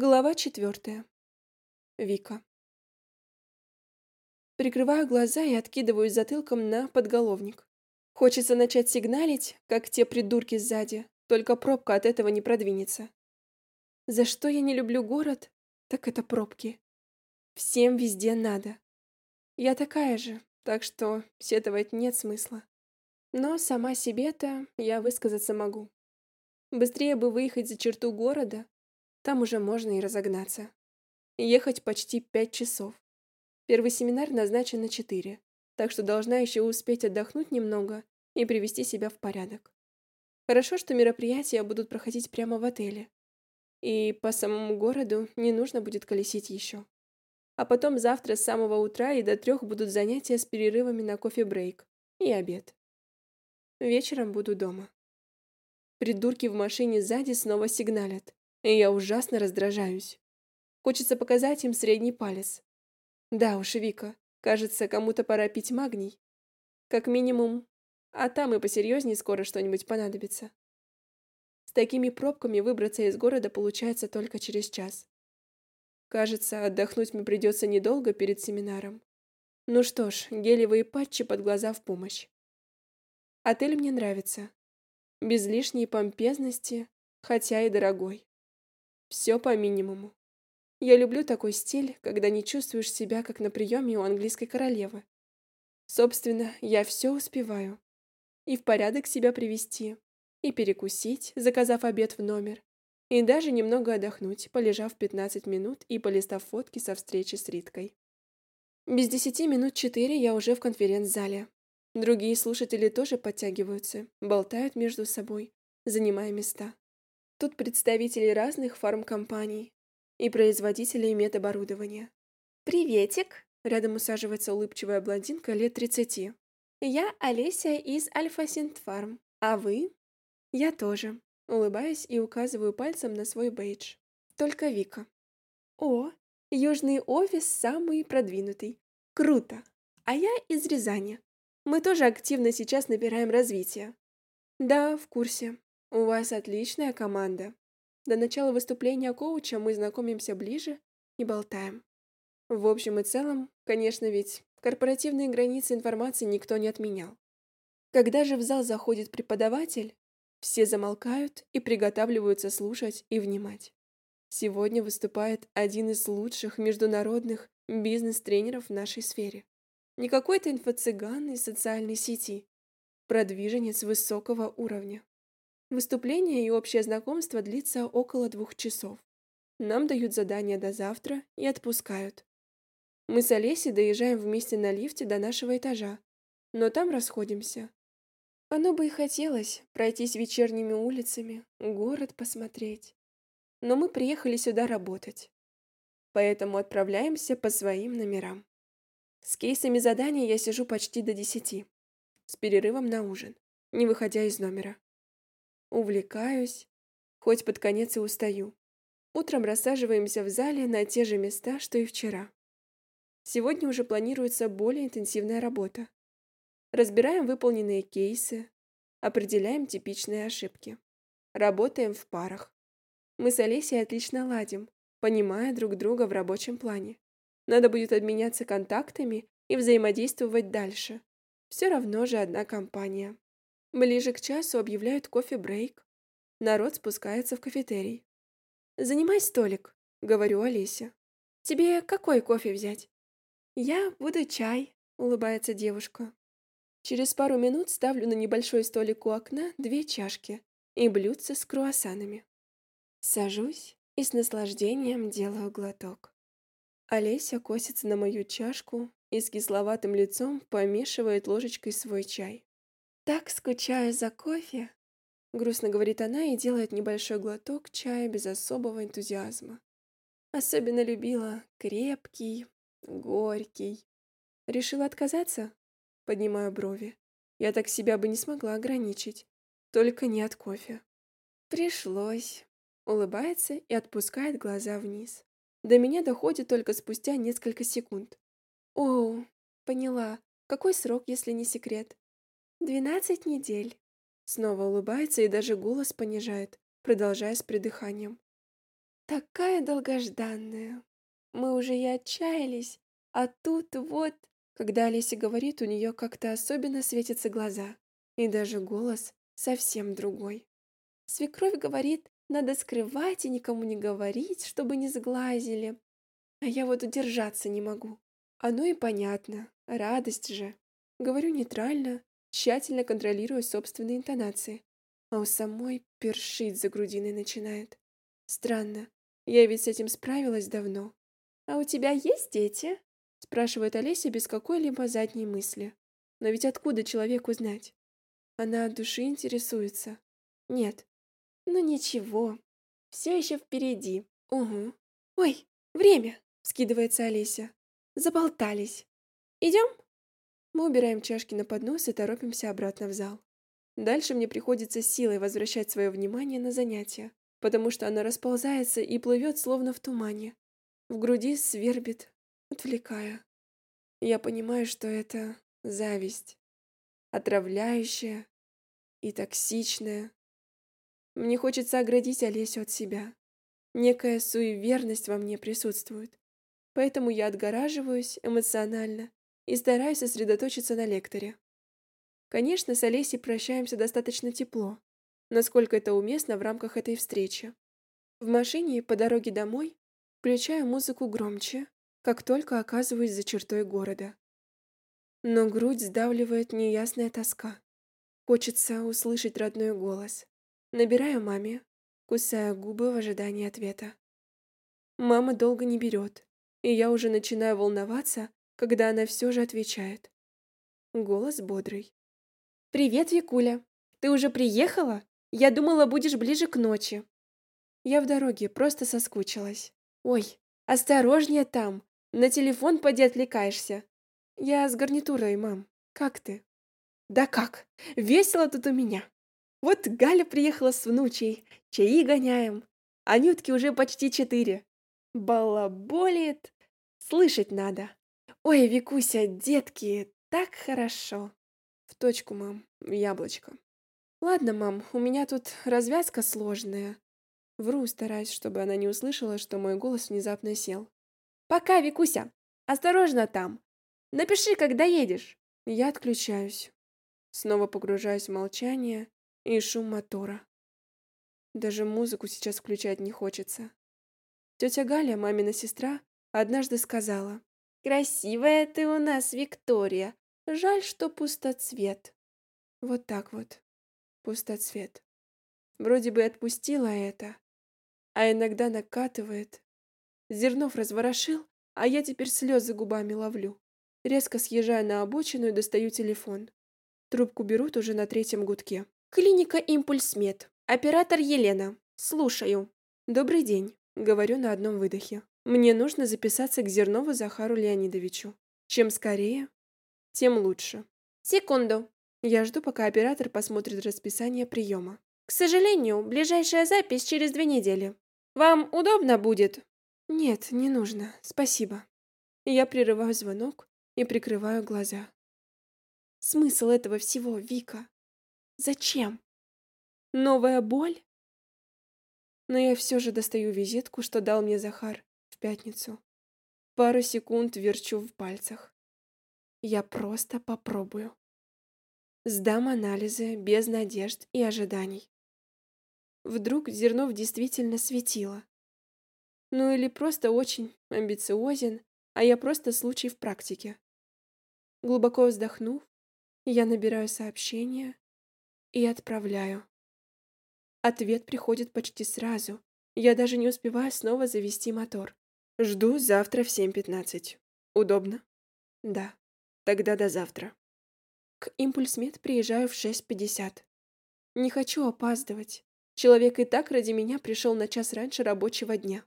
Глава четвертая. Вика. Прикрываю глаза и откидываюсь затылком на подголовник. Хочется начать сигналить, как те придурки сзади, только пробка от этого не продвинется. За что я не люблю город, так это пробки. Всем везде надо. Я такая же, так что сетовать нет смысла. Но сама себе-то я высказаться могу. Быстрее бы выехать за черту города, там уже можно и разогнаться. Ехать почти пять часов. Первый семинар назначен на четыре, так что должна еще успеть отдохнуть немного и привести себя в порядок. Хорошо, что мероприятия будут проходить прямо в отеле. И по самому городу не нужно будет колесить еще. А потом завтра с самого утра и до трех будут занятия с перерывами на кофе-брейк и обед. Вечером буду дома. Придурки в машине сзади снова сигналят и я ужасно раздражаюсь. Хочется показать им средний палец. Да уж, Вика, кажется, кому-то пора пить магний. Как минимум, а там и посерьезнее скоро что-нибудь понадобится. С такими пробками выбраться из города получается только через час. Кажется, отдохнуть мне придется недолго перед семинаром. Ну что ж, гелевые патчи под глаза в помощь. Отель мне нравится. Без лишней помпезности, хотя и дорогой. Все по минимуму. Я люблю такой стиль, когда не чувствуешь себя, как на приеме у английской королевы. Собственно, я все успеваю. И в порядок себя привести, и перекусить, заказав обед в номер, и даже немного отдохнуть, полежав 15 минут и полистав фотки со встречи с Риткой. Без десяти минут четыре я уже в конференц-зале. Другие слушатели тоже подтягиваются, болтают между собой, занимая места. Тут представители разных фармкомпаний и производителей медоборудования. «Приветик!» — рядом усаживается улыбчивая блондинка лет тридцати. «Я Олеся из Альфа Синтфарм. А вы?» «Я тоже», — улыбаюсь и указываю пальцем на свой бейдж. «Только Вика». «О, южный офис самый продвинутый. Круто! А я из Рязани. Мы тоже активно сейчас набираем развитие». «Да, в курсе», у вас отличная команда. До начала выступления коуча мы знакомимся ближе и болтаем. В общем и целом, конечно, ведь корпоративные границы информации никто не отменял. Когда же в зал заходит преподаватель, все замолкают и приготавливаются слушать и внимать. Сегодня выступает один из лучших международных бизнес-тренеров в нашей сфере. Не какой-то инфо-цыган из социальной сети, продвиженец высокого уровня. Выступление и общее знакомство длится около двух часов. Нам дают задание до завтра и отпускают. Мы с Олесей доезжаем вместе на лифте до нашего этажа, но там расходимся. Оно бы и хотелось пройтись вечерними улицами, город посмотреть. Но мы приехали сюда работать. Поэтому отправляемся по своим номерам. С кейсами задания я сижу почти до десяти, с перерывом на ужин, не выходя из номера. Увлекаюсь, хоть под конец и устаю. Утром рассаживаемся в зале на те же места, что и вчера. Сегодня уже планируется более интенсивная работа. Разбираем выполненные кейсы, определяем типичные ошибки. Работаем в парах. Мы с Олесей отлично ладим, понимая друг друга в рабочем плане. Надо будет обменяться контактами и взаимодействовать дальше. Все равно же одна компания. Ближе к часу объявляют кофе-брейк. Народ спускается в кафетерий. «Занимай столик», — говорю Олесе. «Тебе какой кофе взять?» «Я буду чай», — улыбается девушка. Через пару минут ставлю на небольшой столик у окна две чашки и блюдце с круассанами. Сажусь и с наслаждением делаю глоток. Олеся косится на мою чашку и с кисловатым лицом помешивает ложечкой свой чай. «Так скучаю за кофе», — грустно говорит она и делает небольшой глоток чая без особого энтузиазма. Особенно любила крепкий, горький. Решила отказаться? Поднимаю брови. Я так себя бы не смогла ограничить. Только не от кофе. Пришлось. Улыбается и отпускает глаза вниз. До меня доходит только спустя несколько секунд. О, поняла. Какой срок, если не секрет? «Двенадцать недель». Снова улыбается и даже голос понижает, продолжая с придыханием. такая долгожданная. Мы уже и отчаялись, а тут вот... Когда Олеся говорит, у нее как-то особенно светятся глаза, и даже голос совсем другой. Свекровь говорит, надо скрывать и никому не говорить, чтобы не сглазили. А я вот удержаться не могу. Оно и понятно, радость же. Говорю нейтрально, тщательно контролируя собственные интонации. А у самой першить за грудиной начинает. Странно, я ведь с этим справилась давно. «А у тебя есть дети?» — спрашивает Олеся без какой-либо задней мысли. «Но ведь откуда человеку знать?» Она от души интересуется. «Нет». «Ну ничего, все еще впереди». «Угу». «Ой, время!» — скидывается Олеся. «Заболтались. Идем?» Мы убираем чашки на поднос и торопимся обратно в зал. Дальше мне приходится силой возвращать свое внимание на занятия, потому что оно расползается и плывет словно в тумане. В груди свербит, отвлекая. Я понимаю, что это зависть, отравляющая и токсичная. Мне хочется оградить Олесю от себя. Некая суеверность во мне присутствует. Поэтому я отгораживаюсь эмоционально и стараюсь сосредоточиться на лекторе. Конечно, с Олесей прощаемся достаточно тепло, насколько это уместно в рамках этой встречи. В машине по дороге домой Включаю музыку громче, как только оказываюсь за чертой города. Но грудь сдавливает неясная тоска. Хочется услышать родной голос. Набираю маме, кусая губы в ожидании ответа. Мама долго не берет, и я уже начинаю волноваться, когда она все же отвечает. Голос бодрый. «Привет, Викуля! Ты уже приехала? Я думала, будешь ближе к ночи». Я в дороге, просто соскучилась. Ой, осторожнее там. На телефон поди отвлекаешься. Я с гарнитурой, мам. Как ты? Да как? Весело тут у меня. Вот Галя приехала с внучей. Чаи гоняем. Анютке уже почти четыре. Балаболит. Слышать надо. Ой, Викуся, детки, так хорошо. В точку, мам, яблочко. Ладно, мам, у меня тут развязка сложная. Вру, стараясь, чтобы она не услышала, что мой голос внезапно сел. «Пока, Викуся! Осторожно там! Напиши, когда едешь!» Я отключаюсь. Снова погружаюсь в молчание и шум мотора. Даже музыку сейчас включать не хочется. Тетя Галя, мамина сестра, однажды сказала. «Красивая ты у нас, Виктория. Жаль, что пустоцвет». Вот так вот. Пустоцвет. Вроде бы отпустила это, а иногда накатывает. Зернов разворошил, а я теперь слезы губами ловлю. Резко съезжаю на обочину и достаю телефон. Трубку берут уже на третьем гудке. Клиника Импульсмед. Оператор Елена. Слушаю. Добрый день. Говорю на одном выдохе. Мне нужно записаться к Зернову Захару Леонидовичу. Чем скорее, тем лучше. Секунду. Я жду, пока оператор посмотрит расписание приема. К сожалению, ближайшая запись через две недели. Вам удобно будет? Нет, не нужно. Спасибо. Я прерываю звонок и прикрываю глаза. Смысл этого всего, Вика? Зачем? Новая боль? Но я все же достаю визитку, что дал мне Захар пятницу. Пару секунд верчу в пальцах. Я просто попробую. Сдам анализы без надежд и ожиданий. Вдруг Зернов действительно светило. Ну или просто очень амбициозен, а я просто случай в практике. Глубоко вздохнув, я набираю сообщение и отправляю. Ответ приходит почти сразу. Я даже не успеваю снова завести мотор. Жду завтра в 7.15. Удобно? Да. Тогда до завтра. К Импульсмед приезжаю в 6.50. Не хочу опаздывать. Человек и так ради меня пришел на час раньше рабочего дня.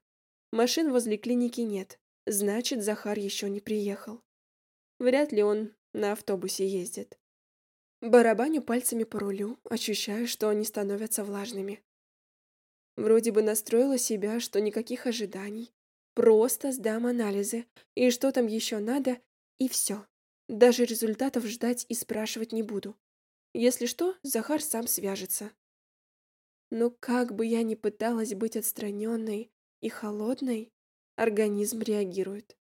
Машин возле клиники нет. Значит, Захар еще не приехал. Вряд ли он на автобусе ездит. Барабаню пальцами по рулю, ощущаю, что они становятся влажными. Вроде бы настроила себя, что никаких ожиданий. Просто сдам анализы, и что там еще надо, и все. Даже результатов ждать и спрашивать не буду. Если что, Захар сам свяжется. Но как бы я ни пыталась быть отстраненной, и холодной, организм реагирует.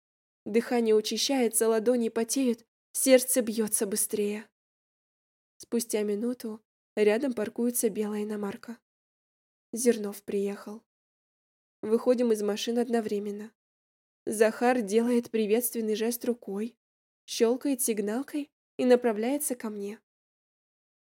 Дыхание учащается, ладони потеют, сердце бьется быстрее. Спустя минуту рядом паркуется белая иномарка. Зернов приехал. Выходим из машины одновременно. Захар делает приветственный жест рукой, щелкает сигналкой и направляется ко мне.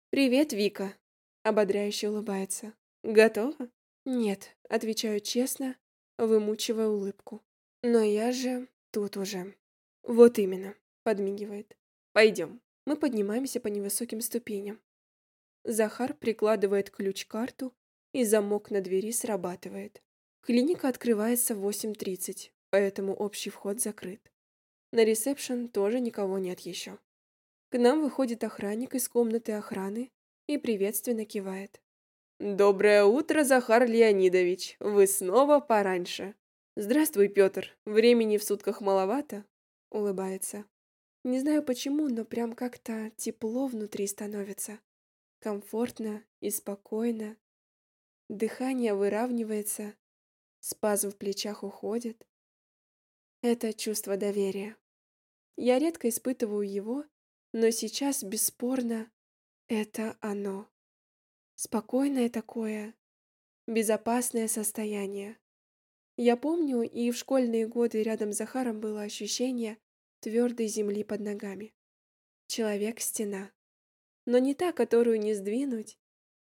«Привет, Вика!» — ободряюще улыбается. «Готова?» «Нет», — отвечаю честно, вымучивая улыбку. «Но я же тут уже». «Вот именно», — подмигивает. «Пойдем». Мы поднимаемся по невысоким ступеням. Захар прикладывает ключ-карту, и замок на двери срабатывает. Клиника открывается в 8.30 поэтому общий вход закрыт. На ресепшн тоже никого нет еще. К нам выходит охранник из комнаты охраны и приветственно кивает. «Доброе утро, Захар Леонидович! Вы снова пораньше!» «Здравствуй, Петр! Времени в сутках маловато?» — улыбается. Не знаю почему, но прям как-то тепло внутри становится. Комфортно и спокойно. Дыхание выравнивается, спазм в плечах уходит. Это чувство доверия. Я редко испытываю его, но сейчас, бесспорно, это оно. Спокойное такое, безопасное состояние. Я помню, и в школьные годы рядом с Захаром было ощущение твердой земли под ногами. Человек-стена. Но не та, которую не сдвинуть,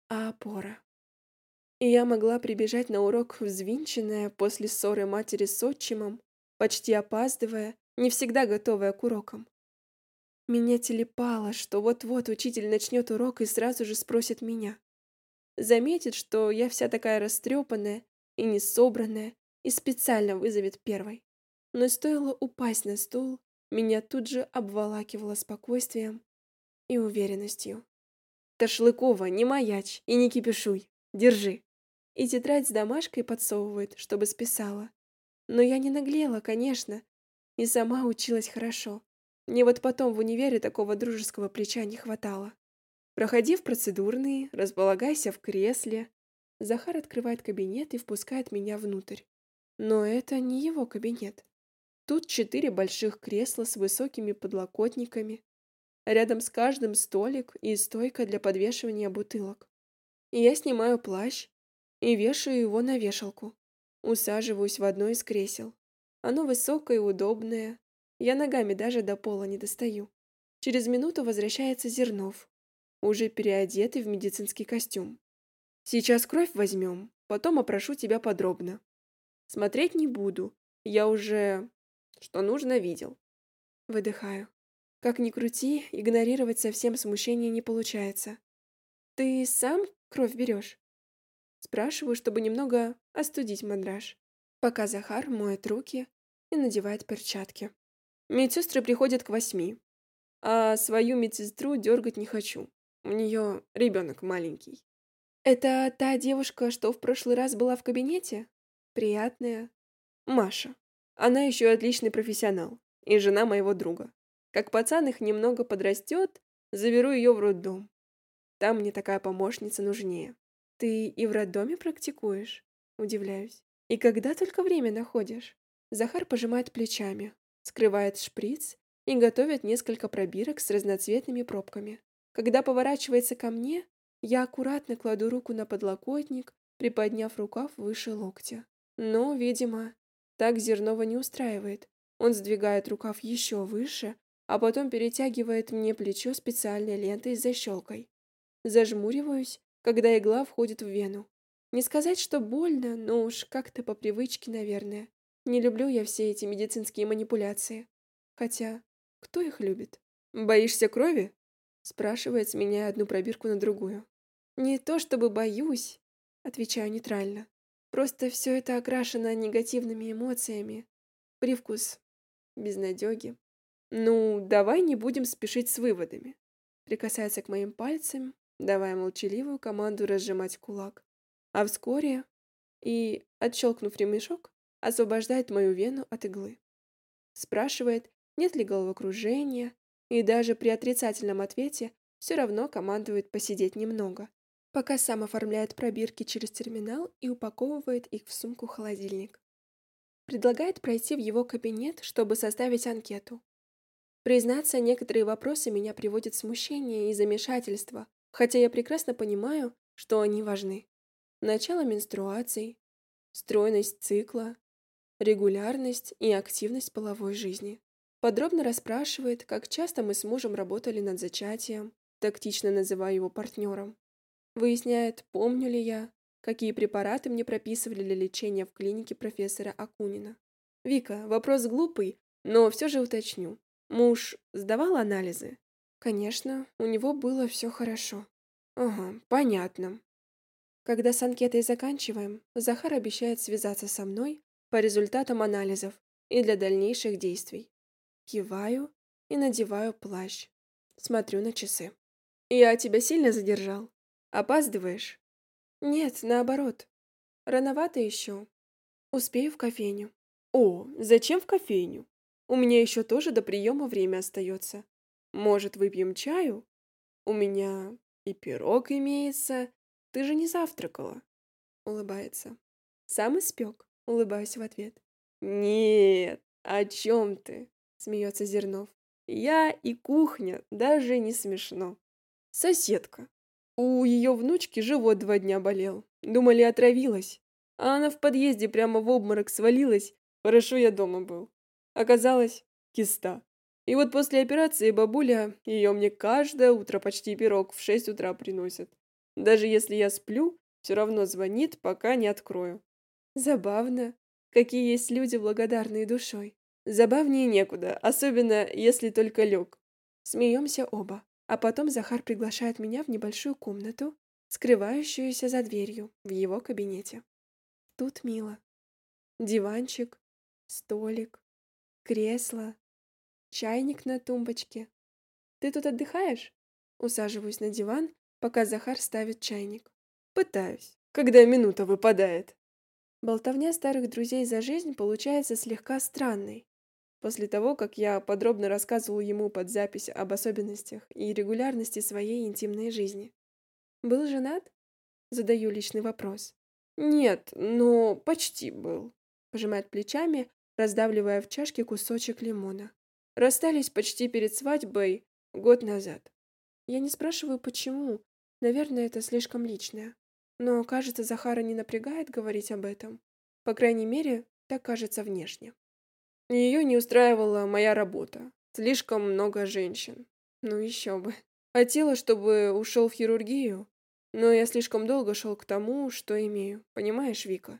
а опора. И я могла прибежать на урок взвинченная после ссоры матери с отчимом, почти опаздывая, не всегда готовая к урокам. Меня телепало, что вот-вот учитель начнет урок и сразу же спросит меня. Заметит, что я вся такая растрепанная и несобранная, и специально вызовет первой. Но стоило упасть на стул, меня тут же обволакивало спокойствием и уверенностью. «Ташлыкова, не маячь и не кипишуй. Держи». И тетрадь с домашкой подсовывает, чтобы списала. Но я не наглела, конечно, и сама училась хорошо. Мне вот потом в универе такого дружеского плеча не хватало. Проходи в процедурные, располагайся в кресле. Захар открывает кабинет и впускает меня внутрь. Но это не его кабинет. Тут четыре больших кресла с высокими подлокотниками. Рядом с каждым столик и стойка для подвешивания бутылок. Я снимаю плащ и вешаю его на вешалку. Усаживаюсь в одно из кресел. Оно высокое и удобное. Я ногами даже до пола не достаю. Через минуту возвращается Зернов, уже переодетый в медицинский костюм. Сейчас кровь возьмем, потом опрошу тебя подробно. Смотреть не буду, я уже, что нужно, видел. Выдыхаю. Как ни крути, игнорировать совсем смущение не получается. Ты сам кровь берешь? Спрашиваю, чтобы немного остудить мандраж, пока Захар моет руки и надевает перчатки. Медсестры приходят к восьми, а свою медсестру дергать не хочу. У нее ребенок маленький. Это та девушка, что в прошлый раз была в кабинете? Приятная. Маша. Она еще отличный профессионал и жена моего друга. Как пацан их немного подрастет, заберу ее в роддом. Там мне такая помощница нужнее. Ты и в роддоме практикуешь? Удивляюсь. И когда только время находишь? Захар пожимает плечами, скрывает шприц и готовит несколько пробирок с разноцветными пробками. Когда поворачивается ко мне, я аккуратно кладу руку на подлокотник, приподняв рукав выше локтя. Но, видимо, так Зернова не устраивает. Он сдвигает рукав еще выше, а потом перетягивает мне плечо специальной лентой с защелкой. Зажмуриваюсь когда игла входит в вену. Не сказать, что больно, но уж как-то по привычке, наверное. Не люблю я все эти медицинские манипуляции. Хотя, кто их любит? «Боишься крови?» Спрашивает, сменяя одну пробирку на другую. «Не то чтобы боюсь», — отвечаю нейтрально. «Просто все это окрашено негативными эмоциями. Привкус безнадеги. Ну, давай не будем спешить с выводами». Прикасается к моим пальцам, давая молчаливую команду разжимать кулак. А вскоре и, отщелкнув ремешок, освобождает мою вену от иглы. Спрашивает, нет ли головокружения, и даже при отрицательном ответе все равно командует посидеть немного, пока сам оформляет пробирки через терминал и упаковывает их в сумку-холодильник. Предлагает пройти в его кабинет, чтобы составить анкету. Признаться, некоторые вопросы меня приводят в смущение и замешательство, хотя я прекрасно понимаю, что они важны. Начало менструаций, стройность цикла, регулярность и активность половой жизни. Подробно расспрашивает, как часто мы с мужем работали над зачатием, тактично называя его партнером. Выясняет, помню ли я, какие препараты мне прописывали для лечения в клинике профессора Акунина. Вика, вопрос глупый, но все же уточню. Муж сдавал анализы? Конечно, у него было все хорошо. Ага, понятно. Когда с анкетой заканчиваем, Захар обещает связаться со мной по результатам анализов и для дальнейших действий. Киваю и надеваю плащ. Смотрю на часы. Я тебя сильно задержал? Опаздываешь? Нет, наоборот. Рановато еще. Успею в кофейню. О, зачем в кофейню? У меня еще тоже до приема время остается. Может, выпьем чаю? У меня и пирог имеется. Ты же не завтракала. Улыбается. Сам испек. Улыбаюсь в ответ. Нет, о чем ты? Смеется Зернов. Я и кухня, даже не смешно. Соседка. У ее внучки живот два дня болел. Думали, отравилась. А она в подъезде прямо в обморок свалилась. Хорошо я дома был. Оказалось, киста. И вот после операции бабуля ее мне каждое утро почти пирог в шесть утра приносит. Даже если я сплю, все равно звонит, пока не открою. Забавно. Какие есть люди благодарные душой. Забавнее некуда, особенно если только лег. Смеемся оба. А потом Захар приглашает меня в небольшую комнату, скрывающуюся за дверью в его кабинете. Тут мило. Диванчик, столик, кресло, чайник на тумбочке. Ты тут отдыхаешь? Усаживаюсь на диван, пока Захар ставит чайник. Пытаюсь, когда минута выпадает. Болтовня старых друзей за жизнь получается слегка странной. После того, как я подробно рассказывал ему под запись об особенностях и регулярности своей интимной жизни. «Был женат?» Задаю личный вопрос. «Нет, но почти был», — пожимает плечами, раздавливая в чашке кусочек лимона. «Расстались почти перед свадьбой год назад. Я не спрашиваю, почему. Наверное, это слишком личное. Но, кажется, Захара не напрягает говорить об этом. По крайней мере, так кажется внешне. Ее не устраивала моя работа. Слишком много женщин. Ну еще бы. Хотела, чтобы ушел в хирургию, но я слишком долго шел к тому, что имею. Понимаешь, Вика?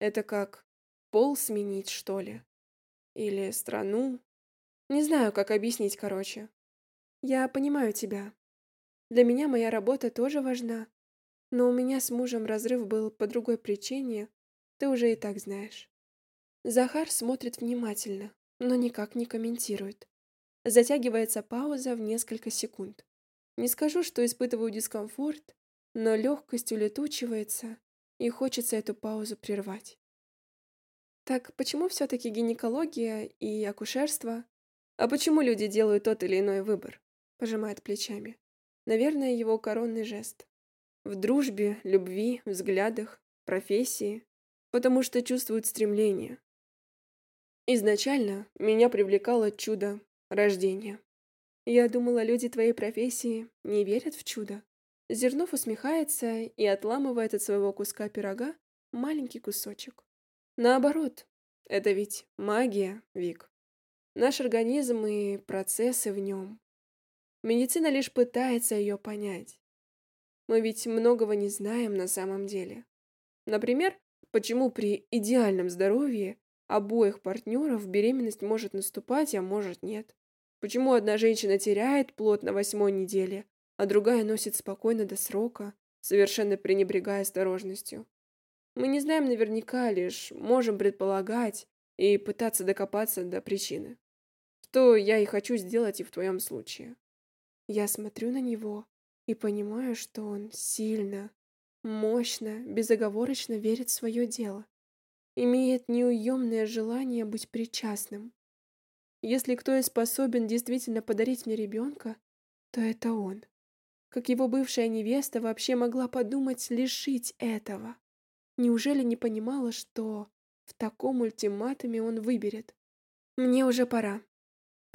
Это как пол сменить, что ли? Или страну? Не знаю, как объяснить, короче. Я понимаю тебя. Для меня моя работа тоже важна. Но у меня с мужем разрыв был по другой причине, ты уже и так знаешь. Захар смотрит внимательно, но никак не комментирует. Затягивается пауза в несколько секунд. Не скажу, что испытываю дискомфорт, но легкость улетучивается, и хочется эту паузу прервать. Так почему все-таки гинекология и акушерство? А почему люди делают тот или иной выбор? Пожимает плечами. Наверное, его коронный жест. В дружбе, любви, взглядах, профессии. Потому что чувствуют стремление, Изначально меня привлекало чудо рождения. Я думала, люди твоей профессии не верят в чудо. Зернов усмехается и отламывает от своего куска пирога маленький кусочек. Наоборот, это ведь магия, Вик. Наш организм и процессы в нем. Медицина лишь пытается ее понять. Мы ведь многого не знаем на самом деле. Например, почему при идеальном здоровье обоих партнеров беременность может наступать, а может нет. Почему одна женщина теряет плод на восьмой неделе, а другая носит спокойно до срока, совершенно пренебрегая осторожностью? Мы не знаем наверняка, лишь можем предполагать и пытаться докопаться до причины. Что я и хочу сделать и в твоем случае. Я смотрю на него и понимаю, что он сильно, мощно, безоговорочно верит в свое дело имеет неуемное желание быть причастным. Если кто и способен действительно подарить мне ребенка, то это он. Как его бывшая невеста вообще могла подумать лишить этого? Неужели не понимала, что в таком ультиматуме он выберет. Мне уже пора.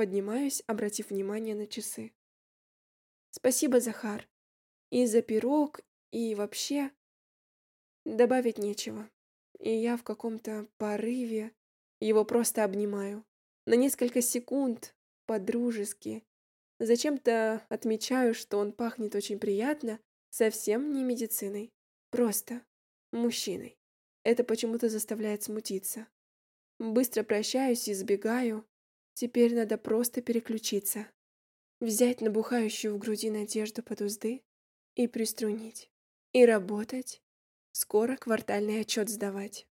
Поднимаюсь, обратив внимание на часы. Спасибо, Захар. И за пирог, и вообще... Добавить нечего. И я в каком-то порыве его просто обнимаю. На несколько секунд, по-дружески. Зачем-то отмечаю, что он пахнет очень приятно, совсем не медициной. Просто мужчиной. Это почему-то заставляет смутиться. Быстро прощаюсь и сбегаю. Теперь надо просто переключиться. Взять набухающую в груди надежду под узды и приструнить. И работать. Скоро квартальный отчет сдавать.